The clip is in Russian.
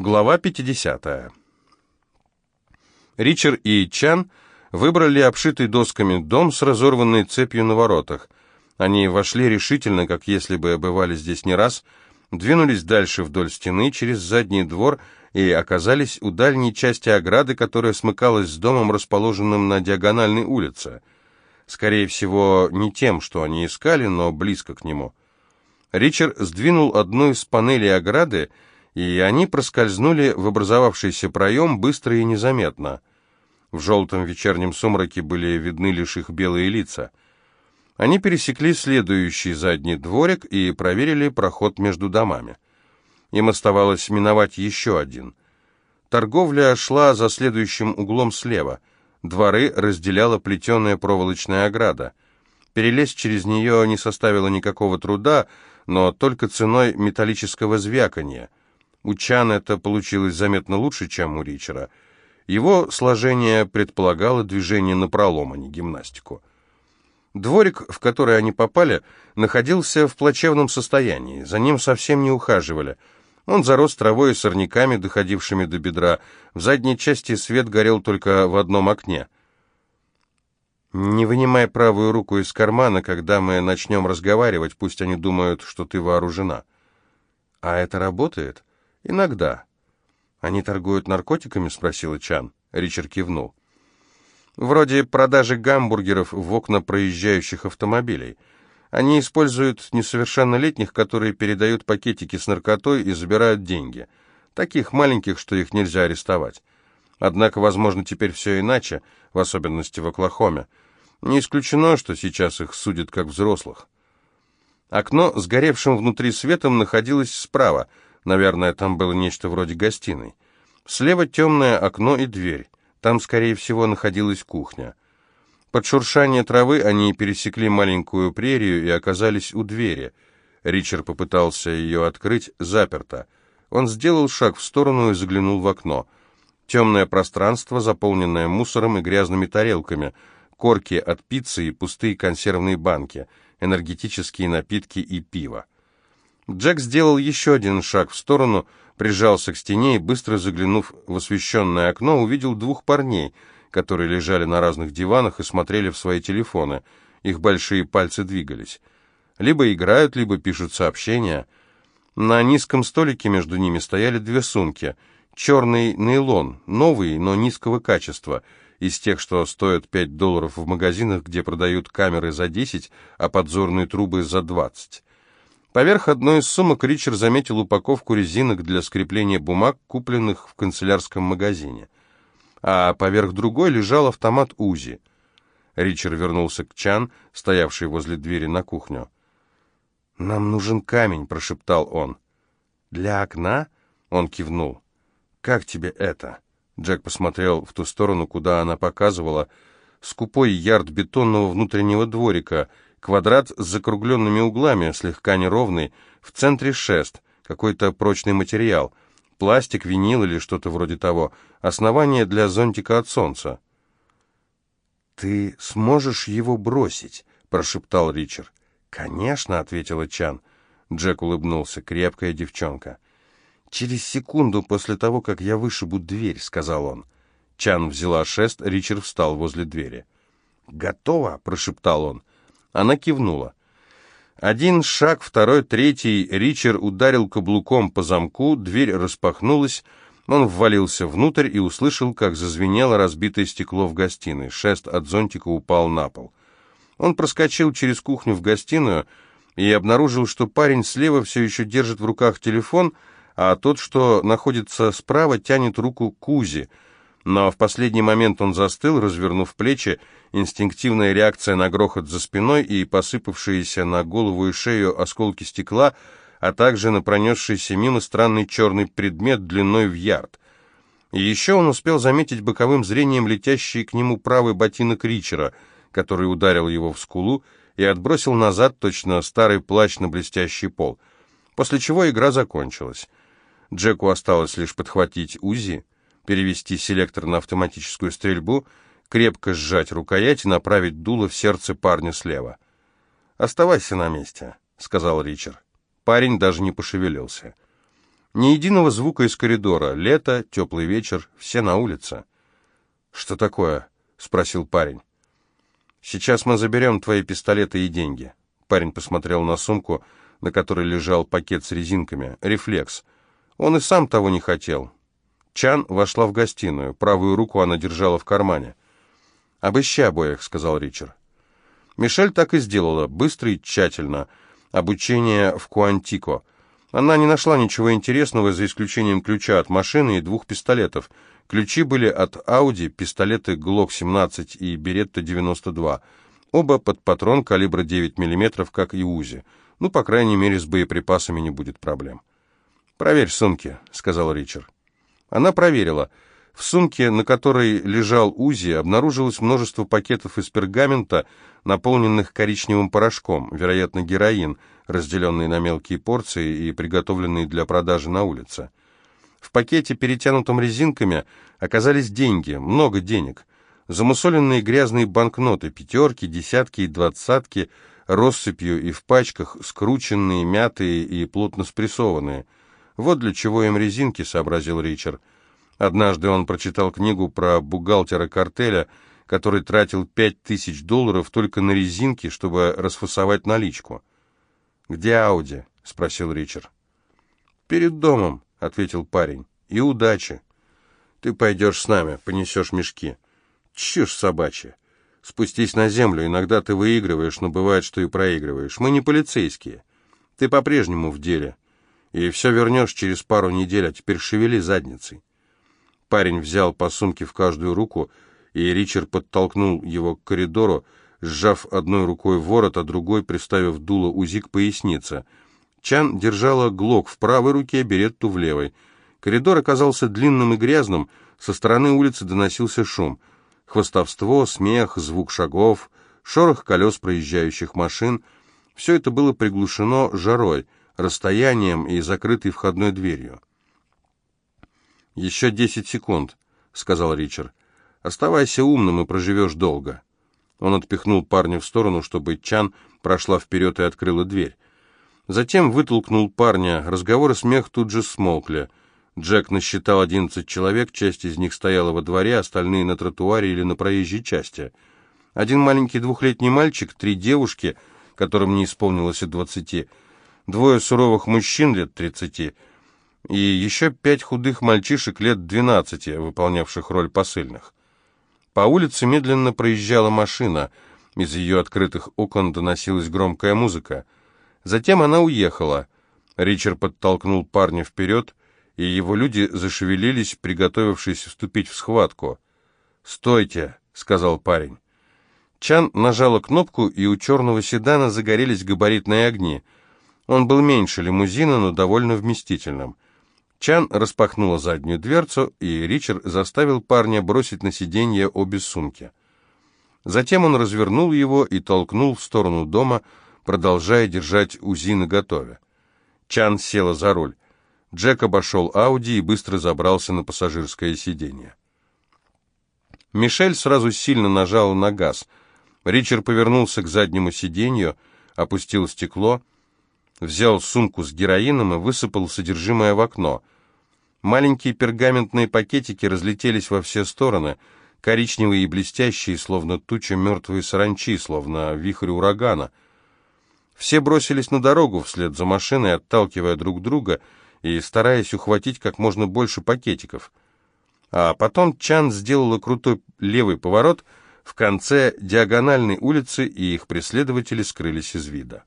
Глава 50. Ричард и Чан выбрали обшитый досками дом с разорванной цепью на воротах. Они вошли решительно, как если бы бывали здесь не раз, двинулись дальше вдоль стены, через задний двор и оказались у дальней части ограды, которая смыкалась с домом, расположенным на диагональной улице. Скорее всего, не тем, что они искали, но близко к нему. Ричард сдвинул одну из панелей ограды, и они проскользнули в образовавшийся проем быстро и незаметно. В желтом вечернем сумраке были видны лишь их белые лица. Они пересекли следующий задний дворик и проверили проход между домами. Им оставалось миновать еще один. Торговля шла за следующим углом слева. Дворы разделяла плетеная проволочная ограда. Перелезть через нее не составило никакого труда, но только ценой металлического звяканья. У Чана это получилось заметно лучше, чем у Ричера. Его сложение предполагало движение напролом, а не гимнастику. Дворик, в который они попали, находился в плачевном состоянии. За ним совсем не ухаживали. Он зарос травой и сорняками, доходившими до бедра. В задней части свет горел только в одном окне. «Не вынимай правую руку из кармана, когда мы начнем разговаривать, пусть они думают, что ты вооружена». «А это работает?» «Иногда». «Они торгуют наркотиками?» — спросила Чан. Ричард кивнул. «Вроде продажи гамбургеров в окна проезжающих автомобилей. Они используют несовершеннолетних, которые передают пакетики с наркотой и забирают деньги. Таких маленьких, что их нельзя арестовать. Однако, возможно, теперь все иначе, в особенности в Оклахоме. Не исключено, что сейчас их судят как взрослых». Окно с горевшим внутри светом находилось справа — Наверное, там было нечто вроде гостиной. Слева темное окно и дверь. Там, скорее всего, находилась кухня. Под шуршание травы они пересекли маленькую прерию и оказались у двери. Ричард попытался ее открыть, заперто. Он сделал шаг в сторону и заглянул в окно. Темное пространство, заполненное мусором и грязными тарелками, корки от пиццы и пустые консервные банки, энергетические напитки и пиво. Джек сделал еще один шаг в сторону, прижался к стене и, быстро заглянув в освещенное окно, увидел двух парней, которые лежали на разных диванах и смотрели в свои телефоны. Их большие пальцы двигались. Либо играют, либо пишут сообщения. На низком столике между ними стояли две сумки. Черный нейлон, новый, но низкого качества, из тех, что стоят 5 долларов в магазинах, где продают камеры за 10, а подзорные трубы за 20. Поверх одной из сумок Ричард заметил упаковку резинок для скрепления бумаг, купленных в канцелярском магазине. А поверх другой лежал автомат УЗИ. Ричард вернулся к Чан, стоявшей возле двери на кухню. «Нам нужен камень», — прошептал он. «Для окна?» — он кивнул. «Как тебе это?» Джек посмотрел в ту сторону, куда она показывала. Скупой ярд бетонного внутреннего дворика — Квадрат с закругленными углами, слегка неровный, в центре шест, какой-то прочный материал, пластик, винил или что-то вроде того, основание для зонтика от солнца. «Ты сможешь его бросить?» — прошептал Ричард. «Конечно», — ответила Чан. Джек улыбнулся. «Крепкая девчонка». «Через секунду после того, как я вышибу дверь», — сказал он. Чан взяла шест, Ричард встал возле двери. «Готово?» — прошептал он. Она кивнула. Один шаг, второй, третий. Ричард ударил каблуком по замку, дверь распахнулась. Он ввалился внутрь и услышал, как зазвенело разбитое стекло в гостиной. Шест от зонтика упал на пол. Он проскочил через кухню в гостиную и обнаружил, что парень слева все еще держит в руках телефон, а тот, что находится справа, тянет руку к Узи — но в последний момент он застыл, развернув плечи, инстинктивная реакция на грохот за спиной и посыпавшиеся на голову и шею осколки стекла, а также на пронесшийся мимо странный черный предмет длиной в ярд. Еще он успел заметить боковым зрением летящий к нему правый ботинок Ричера, который ударил его в скулу и отбросил назад точно старый плащ на блестящий пол, после чего игра закончилась. Джеку осталось лишь подхватить УЗИ, перевести селектор на автоматическую стрельбу, крепко сжать рукоять и направить дуло в сердце парня слева. «Оставайся на месте», — сказал Ричард. Парень даже не пошевелился. Ни единого звука из коридора. Лето, теплый вечер, все на улице. «Что такое?» — спросил парень. «Сейчас мы заберем твои пистолеты и деньги». Парень посмотрел на сумку, на которой лежал пакет с резинками. «Рефлекс». Он и сам того не хотел. Чан вошла в гостиную. Правую руку она держала в кармане. «Обыщи обоих», — сказал Ричард. Мишель так и сделала, быстро и тщательно. Обучение в Куантико. Она не нашла ничего интересного, за исключением ключа от машины и двух пистолетов. Ключи были от Audi, пистолеты Glock-17 и Беретта-92. Оба под патрон калибра 9 мм, как и УЗИ. Ну, по крайней мере, с боеприпасами не будет проблем. «Проверь сумки», — сказал Ричард. Она проверила. В сумке, на которой лежал УЗИ, обнаружилось множество пакетов из пергамента, наполненных коричневым порошком, вероятно, героин, разделенный на мелкие порции и приготовленный для продажи на улице. В пакете, перетянутом резинками, оказались деньги, много денег. Замусоленные грязные банкноты, пятерки, десятки и двадцатки, россыпью и в пачках, скрученные, мятые и плотно спрессованные. Вот для чего им резинки, сообразил Ричард. Однажды он прочитал книгу про бухгалтера картеля, который тратил пять тысяч долларов только на резинки, чтобы расфасовать наличку. «Где Ауди?» — спросил Ричард. «Перед домом», — ответил парень. «И удачи. Ты пойдешь с нами, понесешь мешки. Чушь собачья. Спустись на землю, иногда ты выигрываешь, но бывает, что и проигрываешь. Мы не полицейские. Ты по-прежнему в деле. И все вернешь через пару недель, а теперь шевели задницей». Парень взял по сумке в каждую руку, и Ричард подтолкнул его к коридору, сжав одной рукой ворот, а другой приставив дуло УЗИ к пояснице. Чан держала глок в правой руке, беретту в левой. Коридор оказался длинным и грязным, со стороны улицы доносился шум. Хвостовство, смех, звук шагов, шорох колес проезжающих машин — все это было приглушено жарой, расстоянием и закрытой входной дверью. «Еще десять секунд», — сказал Ричард. «Оставайся умным и проживешь долго». Он отпихнул парня в сторону, чтобы Чан прошла вперед и открыла дверь. Затем вытолкнул парня. Разговор и смех тут же смолкли. Джек насчитал одиннадцать человек, часть из них стояла во дворе, остальные на тротуаре или на проезжей части. Один маленький двухлетний мальчик, три девушки, которым не исполнилось и двадцати, двое суровых мужчин лет тридцати и еще пять худых мальчишек лет двенадцати, выполнявших роль посыльных. По улице медленно проезжала машина. Из ее открытых окон доносилась громкая музыка. Затем она уехала. Ричард подтолкнул парня вперед, и его люди зашевелились, приготовившись вступить в схватку. «Стойте!» — сказал парень. Чан нажала кнопку, и у черного седана загорелись габаритные огни. Он был меньше лимузина, но довольно вместительным. Чан распахнула заднюю дверцу, и Ричард заставил парня бросить на сиденье обе сумки. Затем он развернул его и толкнул в сторону дома, продолжая держать УЗИ наготове. Чан села за руль. Джек обошел Ауди и быстро забрался на пассажирское сиденье. Мишель сразу сильно нажала на газ. Ричард повернулся к заднему сиденью, опустил стекло — взял сумку с героином и высыпал содержимое в окно. Маленькие пергаментные пакетики разлетелись во все стороны, коричневые и блестящие, словно туча мертвой саранчи, словно вихрь урагана. Все бросились на дорогу вслед за машиной, отталкивая друг друга и стараясь ухватить как можно больше пакетиков. А потом Чан сделала крутой левый поворот в конце диагональной улицы, и их преследователи скрылись из вида.